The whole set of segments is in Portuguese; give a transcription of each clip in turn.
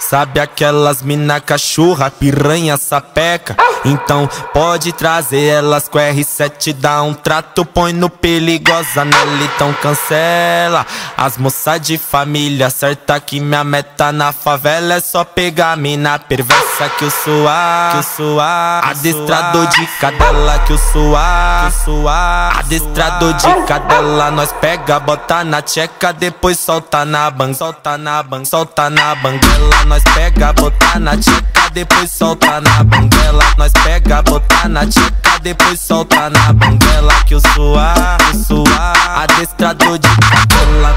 Sabe aquelas mina cachorra, piranha, sapeca? Então pode trazer elas com R7, dá um trato, põe no perigosa nela, então cancela. As moças de família, certa que minha meta na favela é só pegar mina perversa que o suar, que o suar. Adestrador de cadela que o suar, que o suar. Adestrador de cadela, nós pega, bota na tcheca, depois solta na ban, solta na ban, solta na banguela nós pega, botar na tcheca, depois solta na banguela. Nós pega, botar na tcheca, depois solta na banguela. Que o suar, o suar, adestrador de cadela.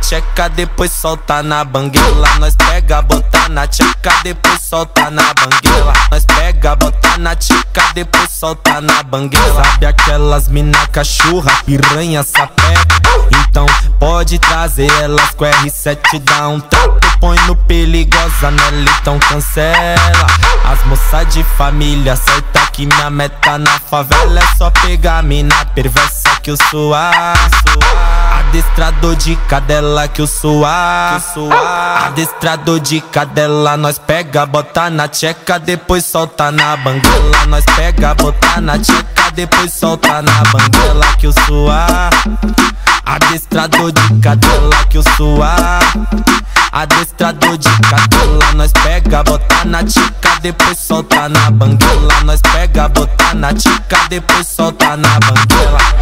Tcheca, depois solta na banguela. Nós pega, bota na tcheca, depois solta na banguela. Nós pega, bota na tcheca, depois solta na banguela. Sabe aquelas mina cachorra, piranha, sapeca? Então pode trazer elas com R7, dá um trato, põe no perigosa nela, então cancela. As moças de família, certa que minha meta na favela é só pegar mina perversa que eu suar, suar. Adestrador de cadela que o suar, que suar. Adestrador de cadela, nós pega, bota na tcheca, depois solta na banguela. Nós pega, bota na tcheca, depois solta na banguela que o suar. Adestrador de cadela que o suar. Adestrador de cadela, nós pega, bota na tcheca, depois solta na banguela. Nós pega, bota na tcheca, depois solta na banguela.